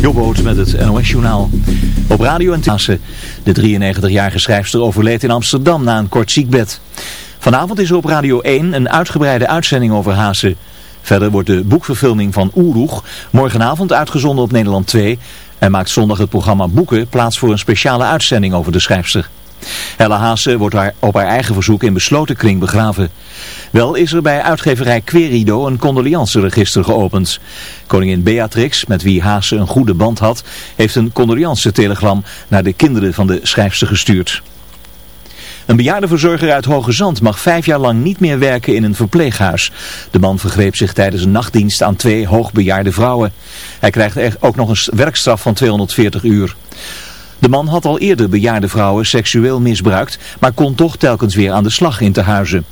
Jobboot met het NOS-journaal. Op radio en Tassen. De 93-jarige schrijfster overleed in Amsterdam na een kort ziekbed. Vanavond is er op Radio 1 een uitgebreide uitzending over Haase. Verder wordt de boekverfilming van Oeroeg morgenavond uitgezonden op Nederland 2... en maakt zondag het programma Boeken plaats voor een speciale uitzending over de schrijfster. Helle Haase wordt haar op haar eigen verzoek in besloten kring begraven. Wel is er bij uitgeverij Querido een condoleanceregister geopend. Koningin Beatrix, met wie Haase een goede band had, heeft een condoleance-telegram naar de kinderen van de schrijfster gestuurd. Een bejaardenverzorger uit Hoge Zand mag vijf jaar lang niet meer werken in een verpleeghuis. De man vergreep zich tijdens een nachtdienst aan twee hoogbejaarde vrouwen. Hij krijgt ook nog een werkstraf van 240 uur. De man had al eerder bejaarde vrouwen seksueel misbruikt, maar kon toch telkens weer aan de slag in te huizen.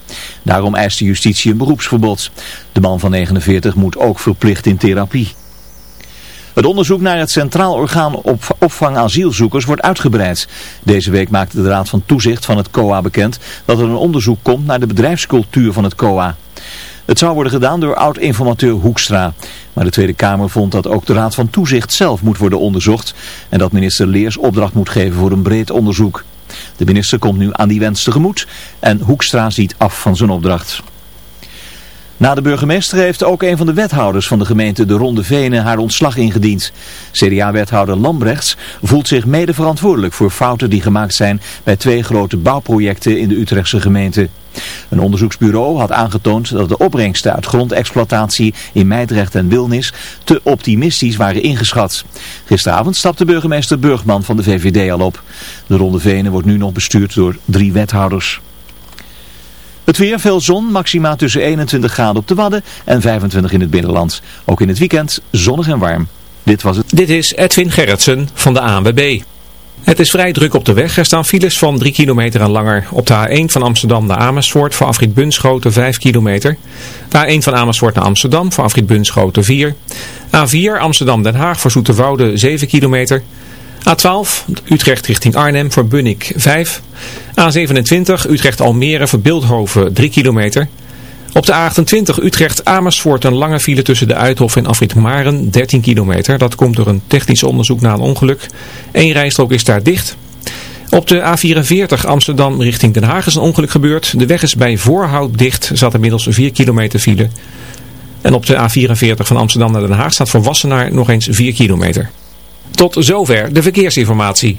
Daarom eiste justitie een beroepsverbod. De man van 49 moet ook verplicht in therapie. Het onderzoek naar het Centraal Orgaan op Opvang Asielzoekers wordt uitgebreid. Deze week maakte de Raad van Toezicht van het COA bekend dat er een onderzoek komt naar de bedrijfscultuur van het COA. Het zou worden gedaan door oud-informateur Hoekstra. Maar de Tweede Kamer vond dat ook de Raad van Toezicht zelf moet worden onderzocht en dat minister Leers opdracht moet geven voor een breed onderzoek. De minister komt nu aan die wens tegemoet en Hoekstra ziet af van zijn opdracht. Na de burgemeester heeft ook een van de wethouders van de gemeente De Ronde Venen haar ontslag ingediend. CDA-wethouder Lambrechts voelt zich mede verantwoordelijk voor fouten die gemaakt zijn bij twee grote bouwprojecten in de Utrechtse gemeente. Een onderzoeksbureau had aangetoond dat de opbrengsten uit grondexploitatie in Meidrecht en Wilnis te optimistisch waren ingeschat. Gisteravond stapte burgemeester Burgman van de VVD al op. De Ronde Venen wordt nu nog bestuurd door drie wethouders. Het weer, veel zon, maxima tussen 21 graden op de Wadden en 25 in het binnenland. Ook in het weekend zonnig en warm. Dit was het. Dit is Edwin Gerritsen van de ANWB. Het is vrij druk op de weg. Er staan files van 3 kilometer en langer. Op de A1 van Amsterdam naar Amersfoort voor afrit Bunschoten 5 kilometer. De A1 van Amersfoort naar Amsterdam voor afrit Bunschoten 4. A4 Amsterdam-Den Haag voor Zoeterwoude 7 kilometer. A12 Utrecht richting Arnhem voor Bunnik 5. A27 Utrecht-Almere voor Beeldhoven 3 kilometer. Op de A28 Utrecht-Amersfoort een lange file tussen de Uithof en Afrit Maren 13 kilometer. Dat komt door een technisch onderzoek na een ongeluk. Eén rijstrook is daar dicht. Op de A44 Amsterdam richting Den Haag is een ongeluk gebeurd. De weg is bij Voorhout dicht, zat inmiddels 4 kilometer file. En op de A44 van Amsterdam naar Den Haag staat voor Wassenaar nog eens 4 kilometer. Tot zover de verkeersinformatie.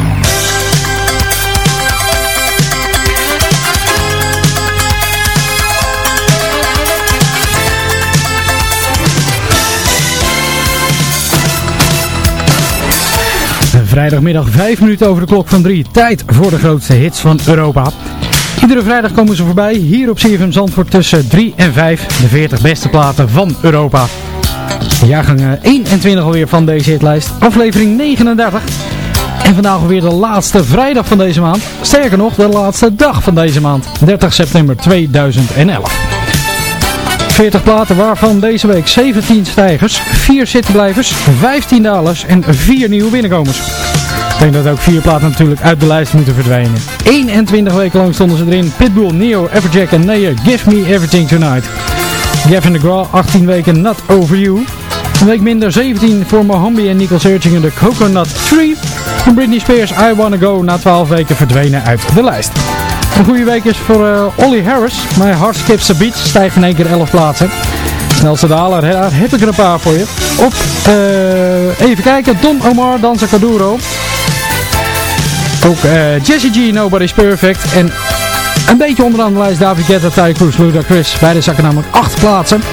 Vrijdagmiddag 5 minuten over de klok van 3. Tijd voor de grootste hits van Europa. Iedere vrijdag komen ze voorbij hier op CFM Zandvoort tussen 3 en 5. De 40 beste platen van Europa. Jaargang 21 alweer van deze hitlijst. Aflevering 39. En vandaag alweer de laatste vrijdag van deze maand. Sterker nog, de laatste dag van deze maand. 30 september 2011. 40 platen waarvan deze week 17 stijgers, 4 zittenblijvers, 15 dalers en 4 nieuwe binnenkomers. Ik denk dat ook 4 platen natuurlijk uit de lijst moeten verdwijnen. 21 weken lang stonden ze erin. Pitbull, Neo, Everjack en Neye, Give Me Everything Tonight. Gavin DeGraw, 18 weken Not Over You. Een week minder 17 voor Mohambi en Nicole Searching in de Coconut Tree. En Britney Spears, I Wanna Go, na 12 weken verdwenen uit de lijst. Een goede week is voor uh, Ollie Harris. My Heart Skips a Beat stijgt in één keer 11 plaatsen. Snelste daler, daar heb ik er een paar voor je. Op, even kijken, Don Omar, Danza Caduro. Ook uh, Jesse G, Nobody's Perfect. En een beetje onderaan de lijst David Guetta, Ty Cruz, Ludacris. Beide zakken namelijk 8 plaatsen.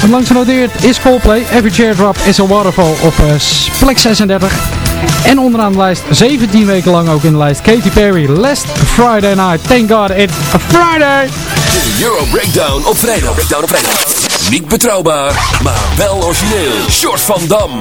Wat langs genoteerd is Coldplay. Every Chair Drop is a Waterfall op uh, plek 36. En onderaan de lijst 17 weken lang ook in de lijst Katy Perry. Last Friday Night. Thank God it's Friday. De Euro Breakdown op vrijdag. Breakdown op vrijdag. Niet betrouwbaar, maar wel origineel. Short van Dam.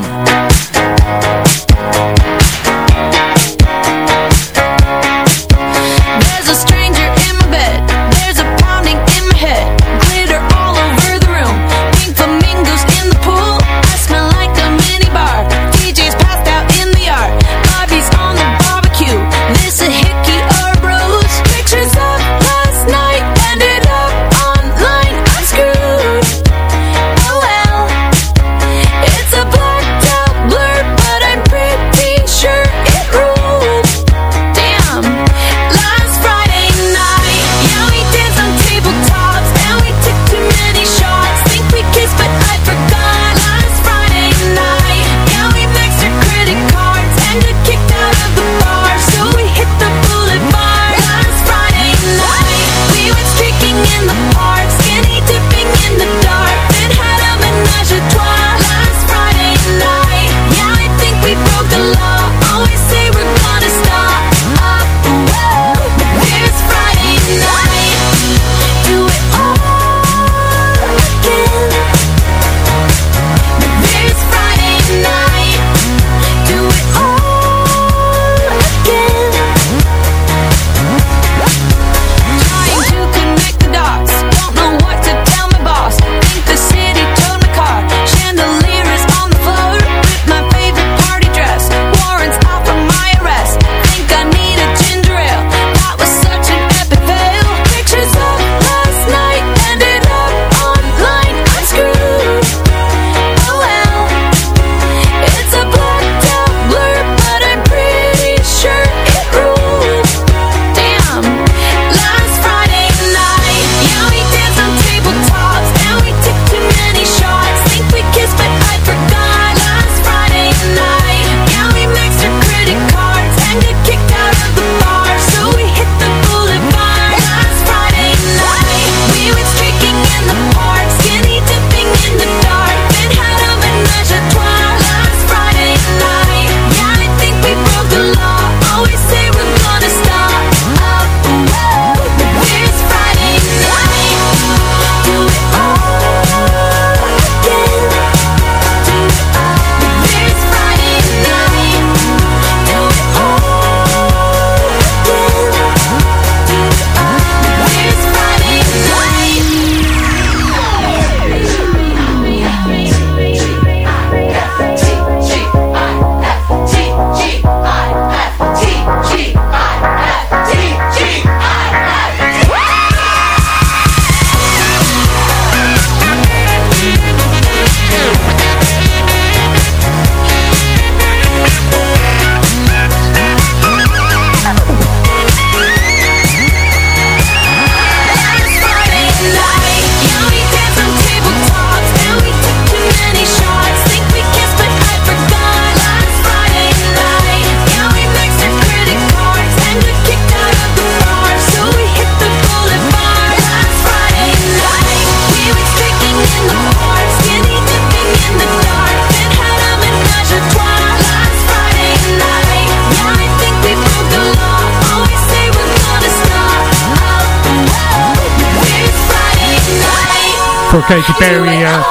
Katy Perry eh,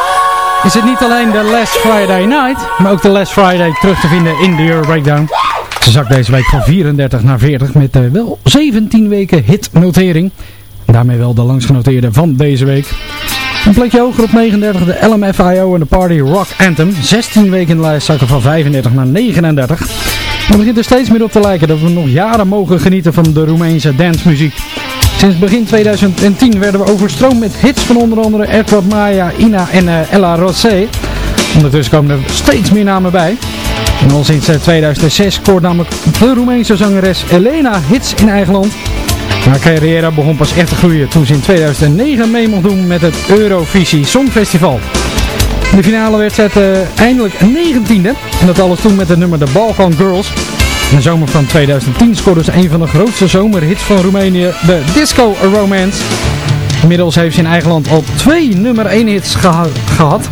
is het niet alleen de Last Friday Night, maar ook de Last Friday terug te vinden in de Euro Breakdown. Ze zakt deze week van 34 naar 40 met eh, wel 17 weken hitnotering. Daarmee wel de langsgenoteerde van deze week. Een plekje hoger op 39 de LMFIO en de Party Rock Anthem. 16 weken in de lijst zakken van 35 naar 39. Het begint er steeds meer op te lijken dat we nog jaren mogen genieten van de Roemeense dancemuziek. Sinds begin 2010 werden we overstroomd met hits van onder andere Edward Maya, Ina en uh, Ella Rosé. Ondertussen komen er steeds meer namen bij. En al sinds 2006 scoort namelijk de Roemeense zangeres Elena hits in eigen land. Haar carrière begon pas echt te groeien toen ze in 2009 mee mocht doen met het Eurovisie Songfestival. In de finale werd ze uh, eindelijk 19e. En dat alles toen met het nummer The Balkan Girls. In de zomer van 2010 scoorde ze een van de grootste zomerhits van Roemenië, de Disco Romance. Inmiddels heeft ze in eigen land al twee nummer 1 hits geha gehad.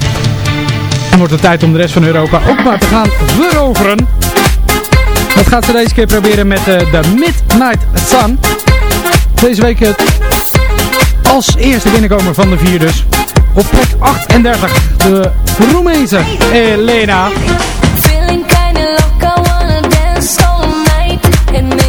En wordt het tijd om de rest van Europa ook maar te gaan veroveren. Dat gaat ze deze keer proberen met uh, de Midnight Sun. Deze week uh, als eerste binnenkomer van de vier dus. Op plek 38, de Roemeense Elena. And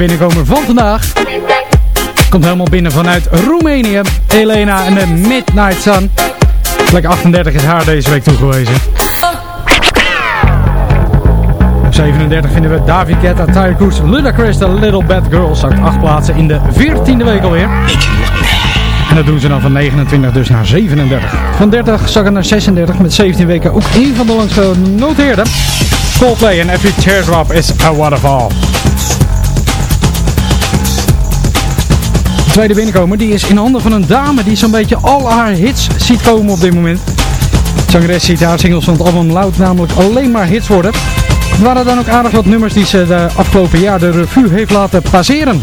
Binnenkomer van vandaag komt helemaal binnen vanuit Roemenië. Elena en de Midnight Sun. Plek 38 is haar deze week toegewezen. Op 37 vinden we David Guetta, Tyre Cruz, Ludacris, The Little Bad Girl. Zakt 8 plaatsen in de 14e week alweer. En dat doen ze dan van 29 dus naar 37. Van 30 zakken naar 36 met 17 weken ook één van de langst genoteerde. Coldplay en Every Teardrop is a Waterfall. De tweede binnenkomer die is in handen van een dame die zo'n beetje al haar hits ziet komen op dit moment. Zangeres ziet haar singles van het album Loud namelijk alleen maar hits worden. Er waren dan ook aardig wat nummers die ze de afgelopen jaar de revue heeft laten passeren.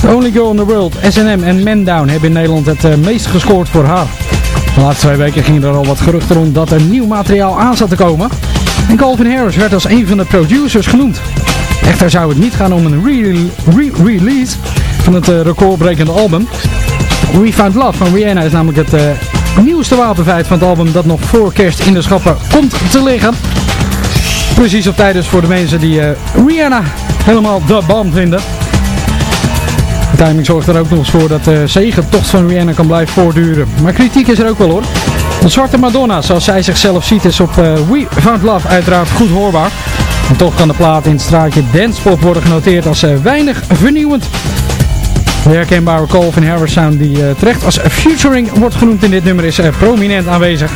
The Only Girl in the World, S&M en Man Down hebben in Nederland het eh, meest gescoord voor haar. De laatste twee weken gingen er al wat geruchten rond dat er nieuw materiaal aan zat te komen. En Calvin Harris werd als een van de producers genoemd. Echter zou het niet gaan om een re- re-release van het eh, recordbrekende album. We Found Love van Rihanna is namelijk het eh, nieuwste wapenfeit van het album dat nog voor kerst in de schappen komt te liggen. Precies op tijd dus voor de mensen die eh, Rihanna helemaal de bam vinden. De timing zorgt er ook nog eens voor dat de zegentocht van Rihanna kan blijven voortduren. Maar kritiek is er ook wel hoor. De zwarte Madonna, zoals zij zichzelf ziet, is op We Found Love uiteraard goed hoorbaar. En toch kan de plaat in het straatje Dancepop worden genoteerd als weinig vernieuwend. De herkenbare Calvin Harris sound die eh, terecht als featuring wordt genoemd in dit nummer is eh, prominent aanwezig.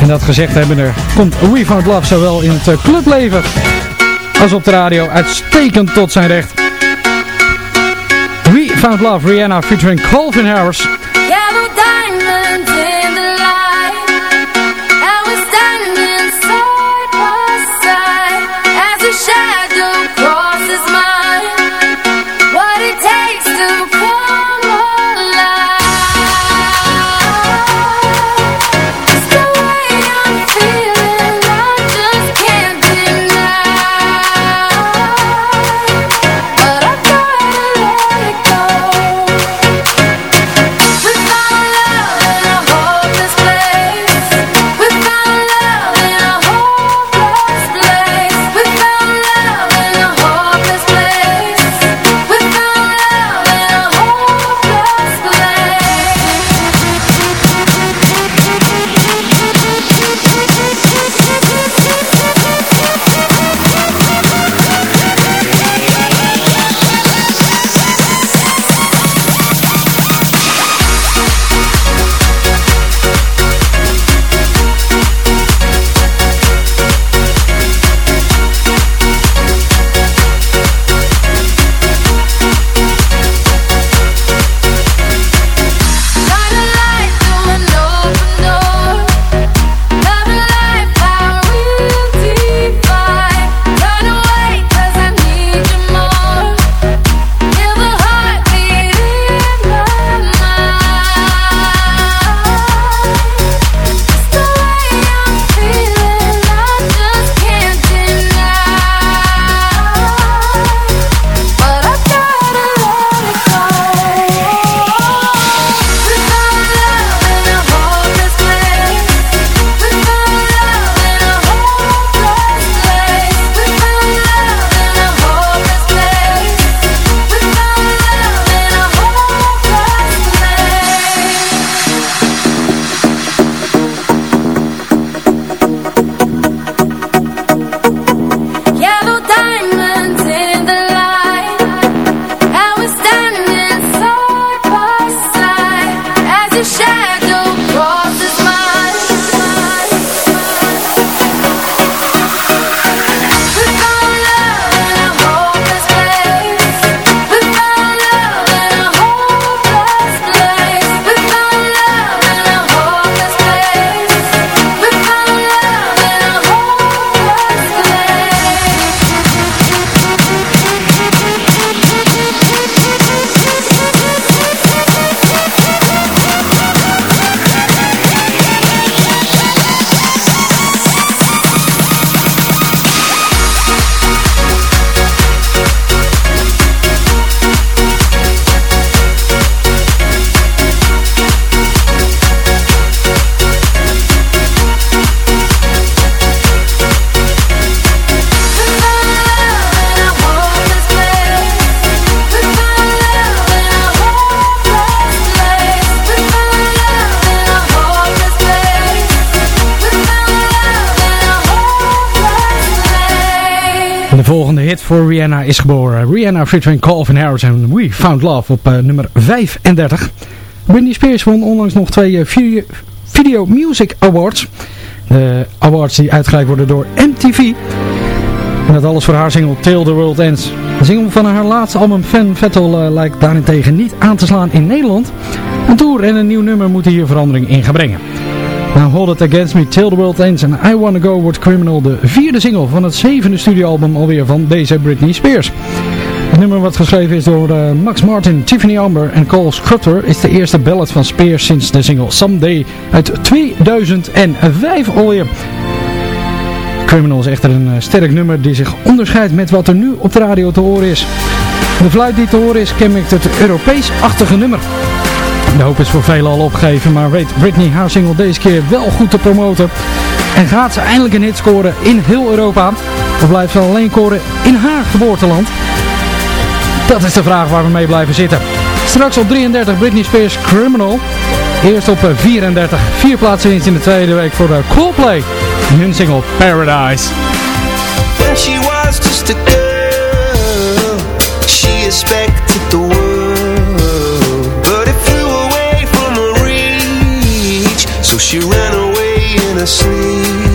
En dat gezegd hebben er komt We Found Love zowel in het eh, clubleven als op de radio uitstekend tot zijn recht. We Found Love, Rihanna featuring Calvin Harris. Hit voor Rihanna is geboren. Rihanna featuring Calvin Harris en We Found Love op eh, nummer 35. Britney Spears won onlangs nog twee eh, video, Music Awards. De awards die uitgereikt worden door MTV. En dat alles voor haar single Till the World Ends. De single van haar laatste album Fan Vettel eh, lijkt daarentegen niet aan te slaan in Nederland. Een tour en een nieuw nummer moeten hier verandering in gaan brengen. Na Hold It Against Me, Till the World Ends en I Wanna Go wordt Criminal de vierde single van het zevende studioalbum alweer van deze Britney Spears. Het nummer wat geschreven is door uh, Max Martin, Tiffany Amber en Cole Scrutter is de eerste ballad van Spears sinds de single Someday uit 2005 alweer. Criminal is echter een uh, sterk nummer die zich onderscheidt met wat er nu op de radio te horen is. De fluit die te horen is kenmerkt het Europees-achtige nummer. De hoop is voor velen al opgegeven, maar weet Britney haar single deze keer wel goed te promoten. En gaat ze eindelijk een hit scoren in heel Europa? Of blijft ze alleen scoren in haar geboorteland? Dat is de vraag waar we mee blijven zitten. Straks op 33 Britney Spears Criminal. Eerst op 34. Vier plaatsen in de tweede week voor de Coldplay. En hun single Paradise. She was just. So she ran away in her sleep.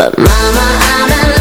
But mama, I'm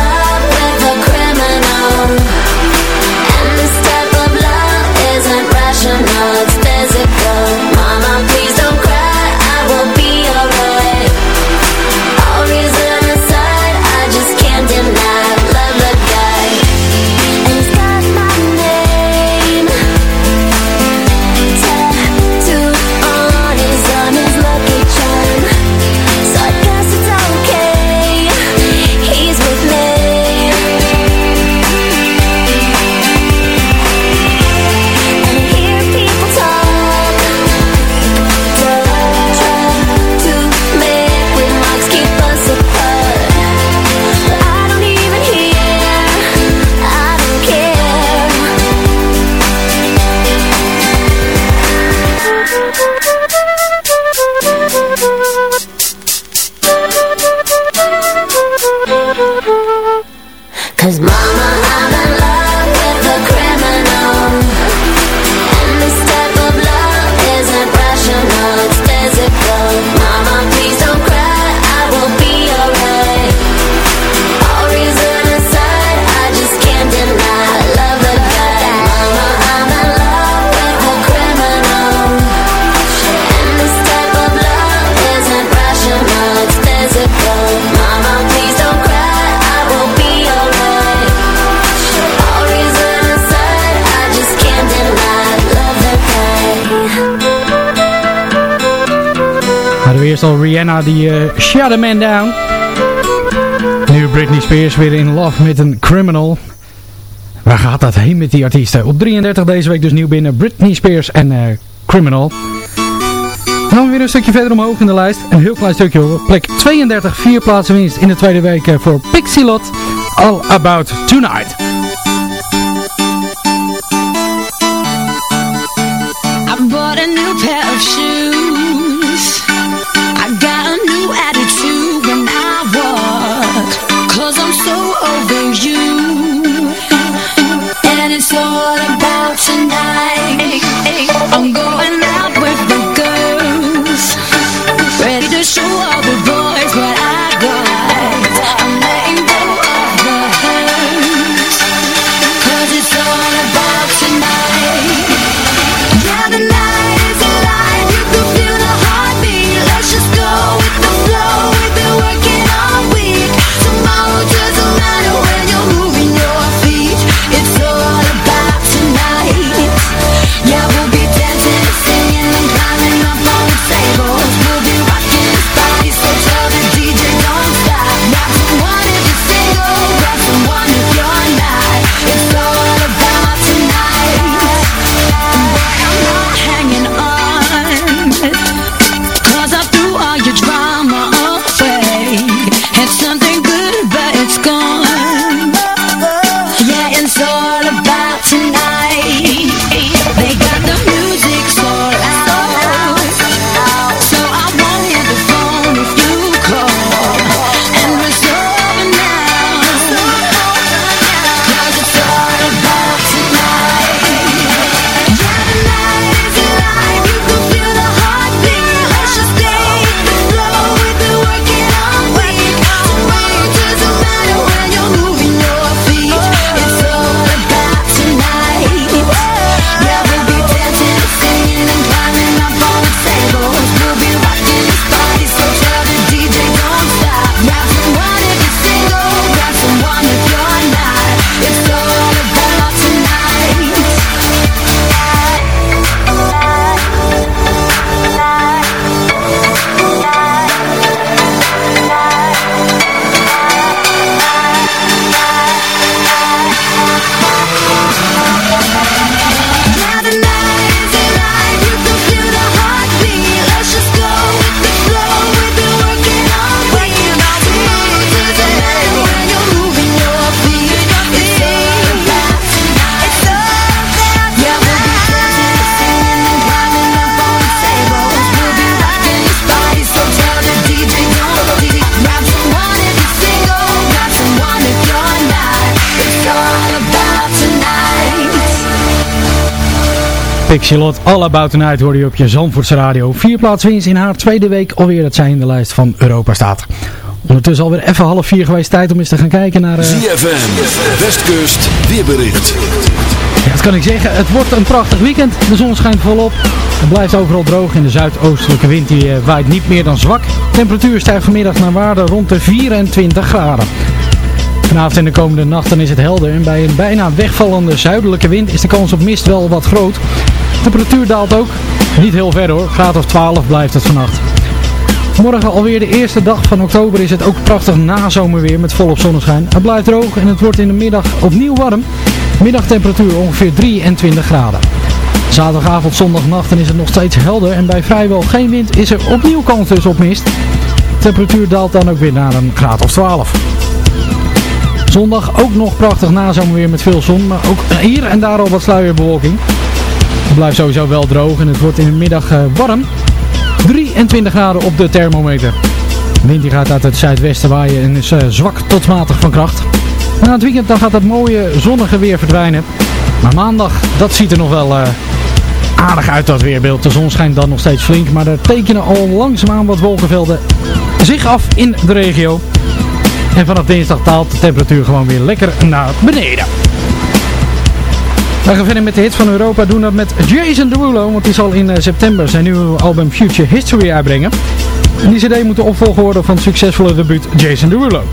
Eerst al Rihanna die uh, Shut a Man Down. Nu Britney Spears weer in love met een criminal. Waar gaat dat heen met die artiesten? Op 33 deze week dus nieuw binnen Britney Spears en uh, Criminal. Dan weer een stukje verder omhoog in de lijst. Een heel klein stukje hoor. Plek 32, vier plaatsen winst in de tweede week eh, voor Pixielot. All About Tonight. I bought a new pair of shoes. all about tonight. hey Pixie Lot, All About Tonight hoorde je op je Zandvoortse radio. Vier plaats winst in haar tweede week alweer dat zij in de lijst van Europa staat. Ondertussen alweer even half vier geweest tijd om eens te gaan kijken naar... Uh... ZFM, Westkust, weerbericht. Ja, dat kan ik zeggen. Het wordt een prachtig weekend. De zon schijnt volop. Het blijft overal droog en de zuidoostelijke wind die uh, waait niet meer dan zwak. De temperatuur stijgt vanmiddag naar waarde rond de 24 graden. Vanavond en de komende nachten is het helder en bij een bijna wegvallende zuidelijke wind is de kans op mist wel wat groot. Temperatuur daalt ook, niet heel ver hoor, graad of 12 blijft het vannacht. Morgen alweer de eerste dag van oktober is het ook prachtig nazomerweer met volop zonneschijn. Het blijft droog en het wordt in de middag opnieuw warm. Middagtemperatuur ongeveer 23 graden. Zaterdagavond, zondagnacht is het nog steeds helder en bij vrijwel geen wind is er opnieuw kans dus op mist. Temperatuur daalt dan ook weer naar een graad of 12. Zondag ook nog prachtig nazomerweer met veel zon, maar ook hier en daar al wat sluierbewolking. Het blijft sowieso wel droog en het wordt in de middag uh, warm. 23 graden op de thermometer. De wind die gaat uit het zuidwesten waaien en is uh, zwak tot matig van kracht. Na het weekend dan gaat het mooie zonnige weer verdwijnen. Maar maandag, dat ziet er nog wel uh, aardig uit dat weerbeeld. De zon schijnt dan nog steeds flink, maar er tekenen al langzaamaan wat wolkenvelden zich af in de regio. En vanaf dinsdag daalt de temperatuur gewoon weer lekker naar beneden. We gaan verder met de hits van Europa. Doen dat met Jason Derulo. Want die zal in september zijn nieuwe album Future History uitbrengen. En die cd moet de opvolger worden van het succesvolle debuut Jason Derulo.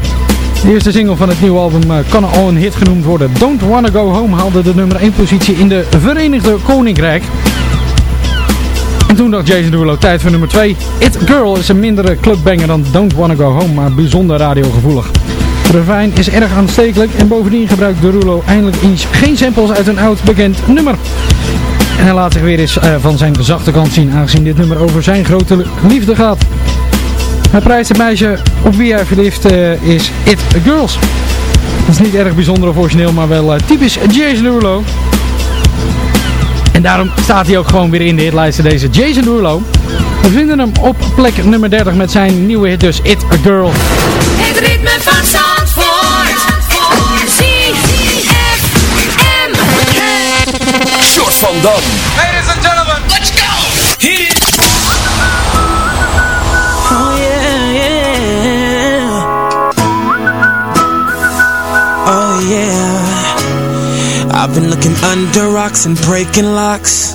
De eerste single van het nieuwe album kan al een hit genoemd worden. Don't Wanna Go Home haalde de nummer 1 positie in de Verenigde Koninkrijk. En toen dacht Jason Derulo tijd voor nummer 2. It Girl is een mindere clubbanger dan Don't Wanna Go Home, maar bijzonder radiogevoelig. De refrein is erg aanstekelijk en bovendien gebruikt Derulo eindelijk eens geen samples uit een oud bekend nummer. En hij laat zich weer eens uh, van zijn zachte kant zien, aangezien dit nummer over zijn grote liefde gaat. Hij prijst het meisje op wie hij verliefd uh, is, It Girls. Dat is niet erg bijzonder of origineel, maar wel uh, typisch Jason Derulo. En daarom staat hij ook gewoon weer in de hitlijsten deze Jason Derulo. We vinden hem op plek nummer 30 met zijn nieuwe hit dus It A Girl. Het ritme van Zandvoort. Van Dam. Ladies and gentlemen, let's go. Hit it. Oh yeah, yeah. Oh yeah. I've been looking under rocks and breaking locks.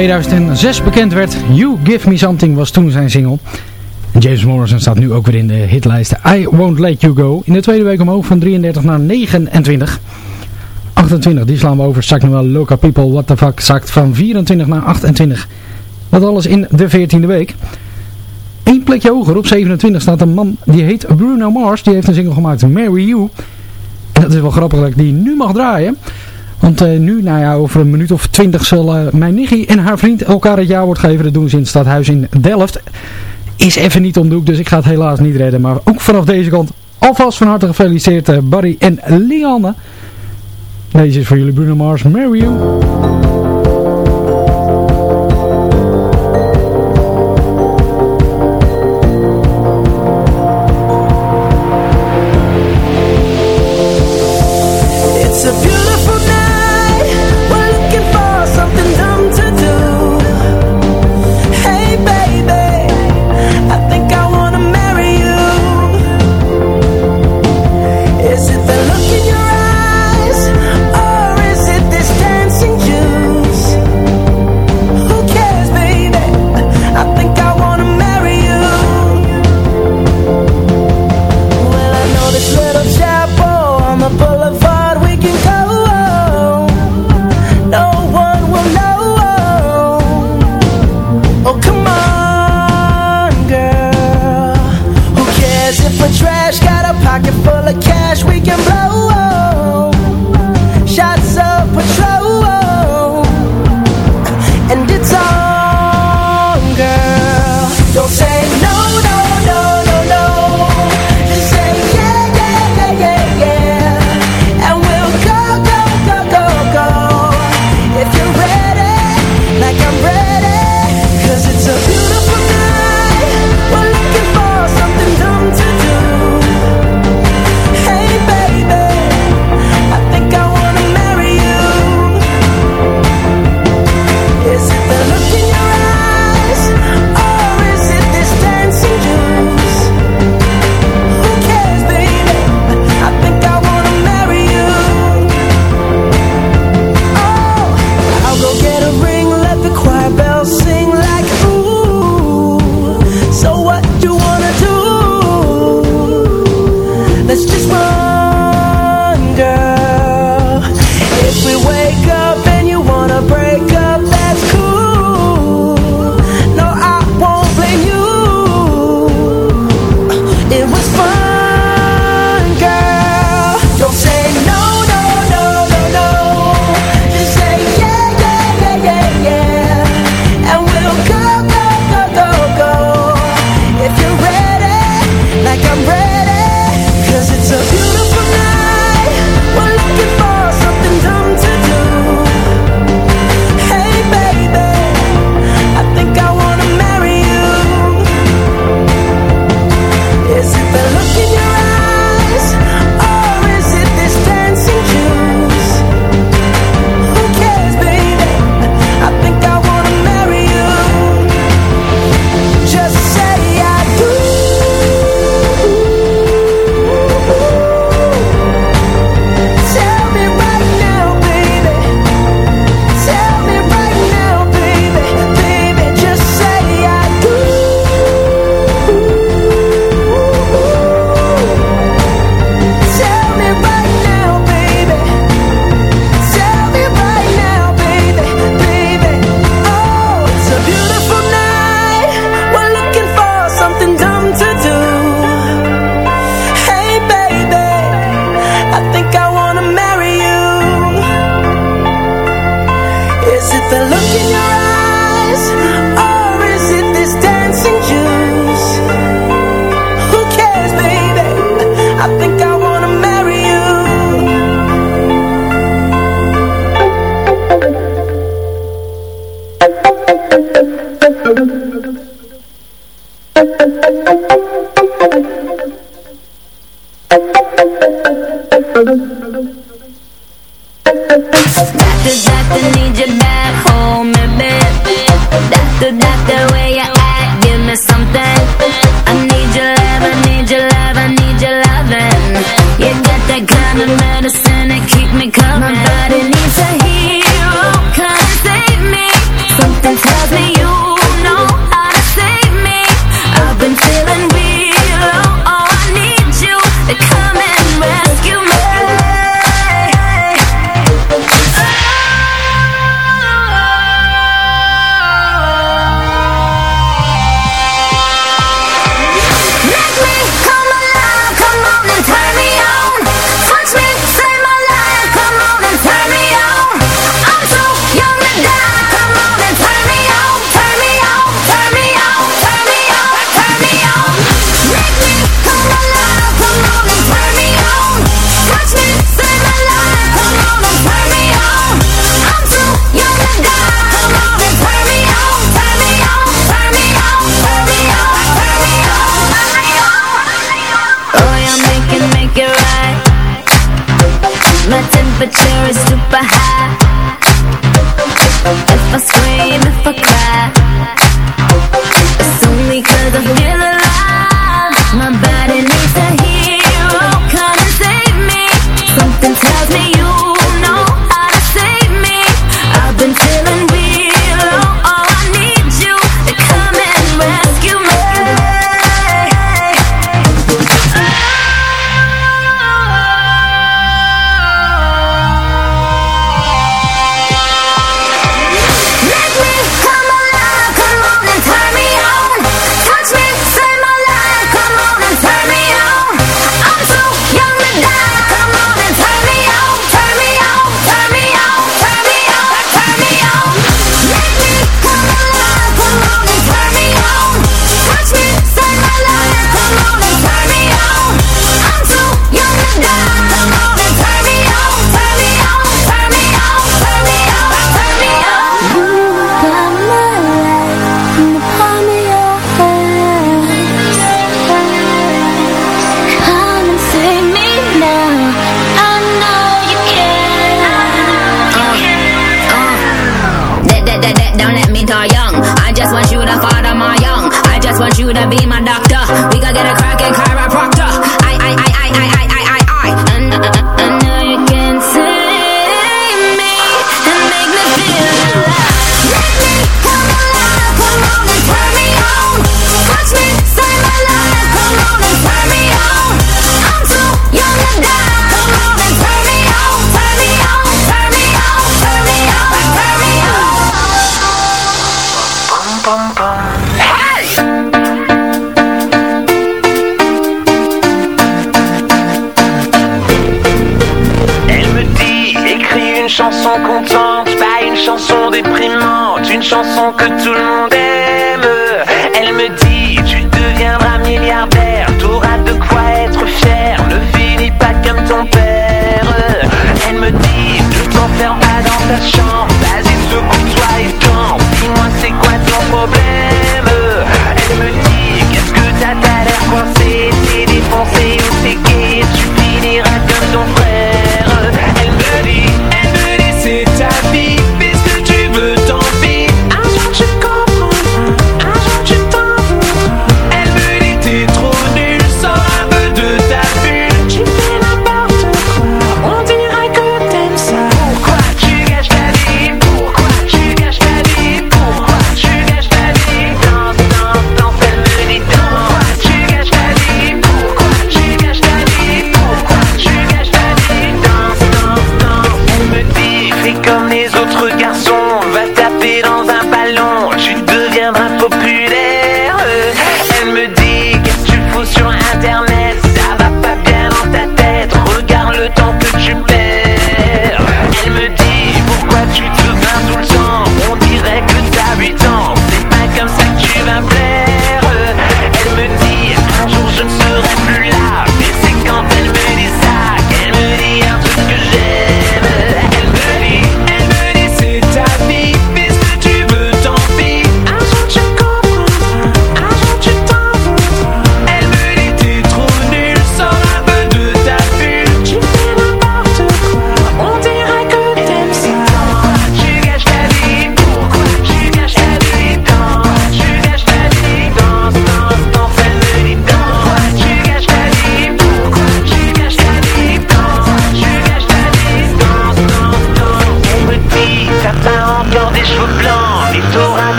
2006 bekend werd. You Give Me Something was toen zijn single. James Morrison staat nu ook weer in de hitlijsten. I Won't Let You Go. In de tweede week omhoog van 33 naar 29. 28, die slaan we over. Zakt nu wel Loca People, What The Fuck. Zakt van 24 naar 28. Dat alles in de 14e week. Eén plekje hoger, op 27, staat een man die heet Bruno Mars. Die heeft een single gemaakt, Marry You. En dat is wel grappig dat ik die nu mag draaien. Want eh, nu, nou ja, over een minuut of twintig zullen eh, mijn nichtje en haar vriend elkaar het jaarwoord geven. Dat doen ze in het stadhuis in Delft. Is even niet om dus ik ga het helaas niet redden. Maar ook vanaf deze kant alvast van harte gefeliciteerd eh, Barry en Lianne. Deze is voor jullie Bruno Mars, Marry You.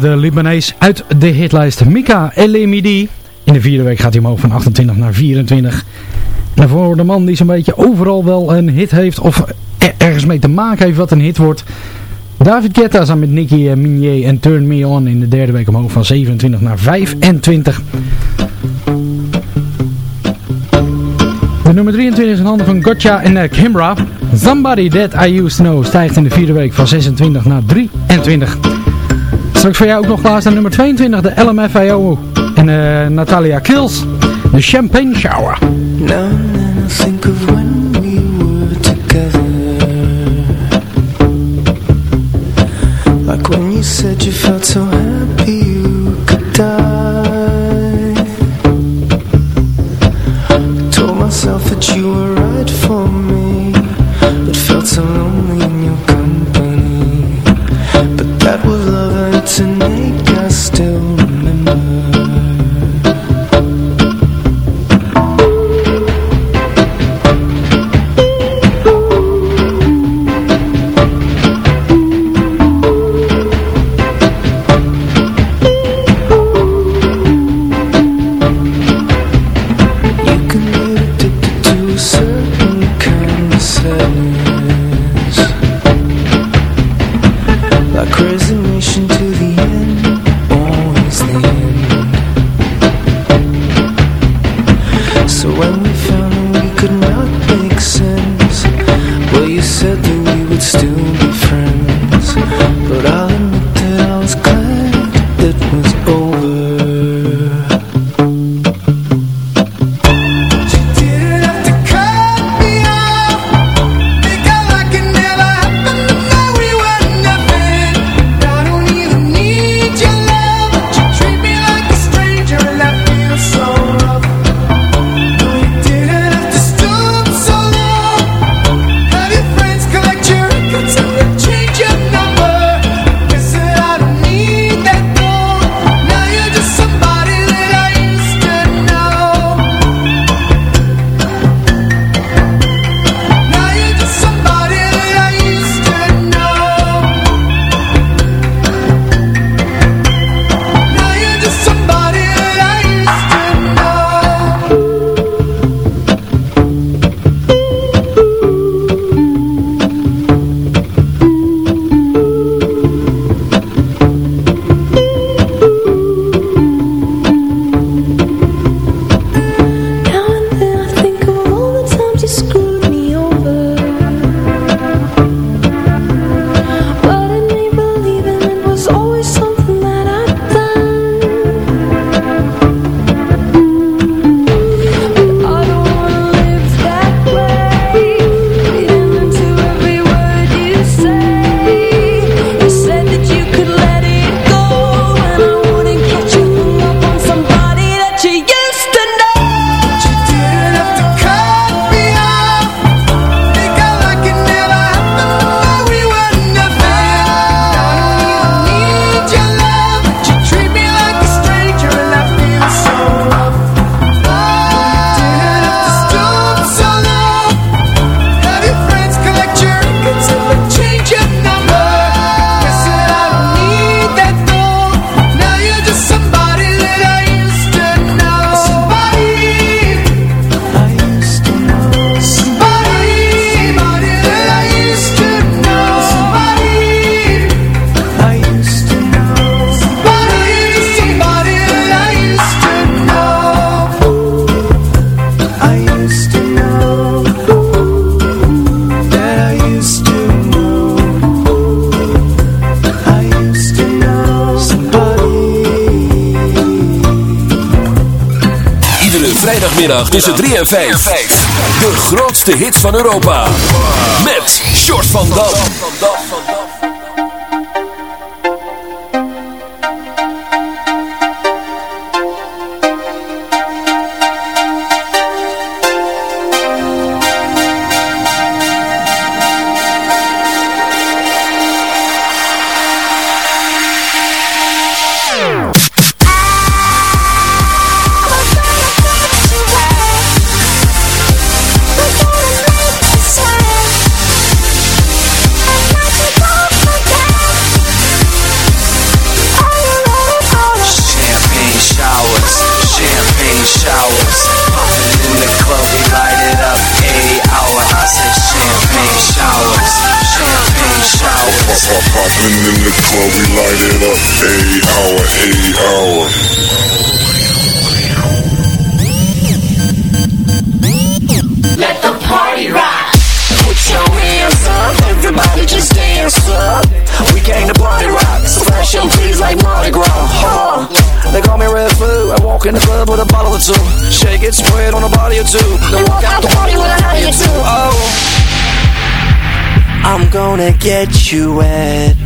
de Libanees uit de hitlijst Mika Elimidi. In de vierde week gaat hij omhoog van 28 naar 24. En voor de man die zo'n beetje overal wel een hit heeft of ergens mee te maken heeft wat een hit wordt. David Guetta samen met Nicky Minier en Turn Me On in de derde week omhoog van 27 naar 25. De nummer 23 is in handen van Gotcha en Kimbra. Somebody That I Used to Know stijgt in de vierde week van 26 naar 23. Straks voor jou ook nog klaarstaan nummer 22, de LMFAO. En uh, Natalia Kills, de Champagne Shower. Vrijdagmiddag tussen 3 en 5. De grootste hits van Europa. Met Short van Dam. Hour, hour. Let the party rock. Put your hands up, everybody just dance up. We came to party rock, so flash your like. They call me. I walk in the club with a bottle or two. Shake it, spread on a body or two. Walk with a or two. Oh. I'm gonna get you wet.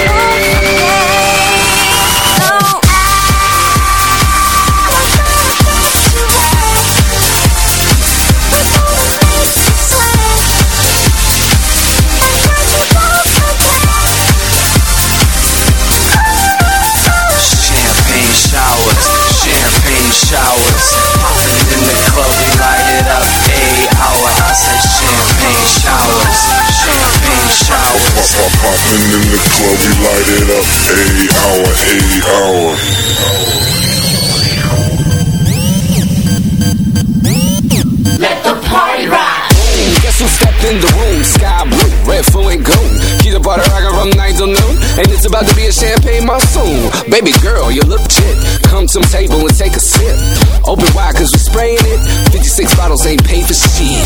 Showers. Popping in the club, we light it up. Eight hour, eight hour. Let the party rock. Guess who stepped in the room? Sky blue, red, full and gold. Keep the party rocking from 9 till noon. And it's about to be a champagne monsoon. Baby girl, you look lit. Come to the table and take a sip. Open wide cause we're spraying it. 56 bottles ain't paid for shit.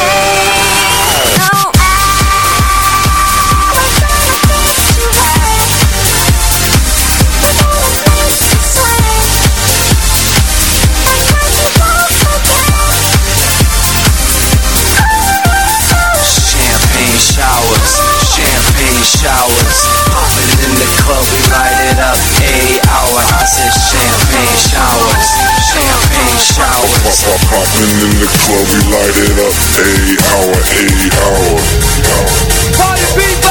Champagne showers. Popping in the club, we light it up. Every hour, I said champagne showers, champagne showers. Pop, pop, popping in the club, we light it up. A hour, a hour. Party people!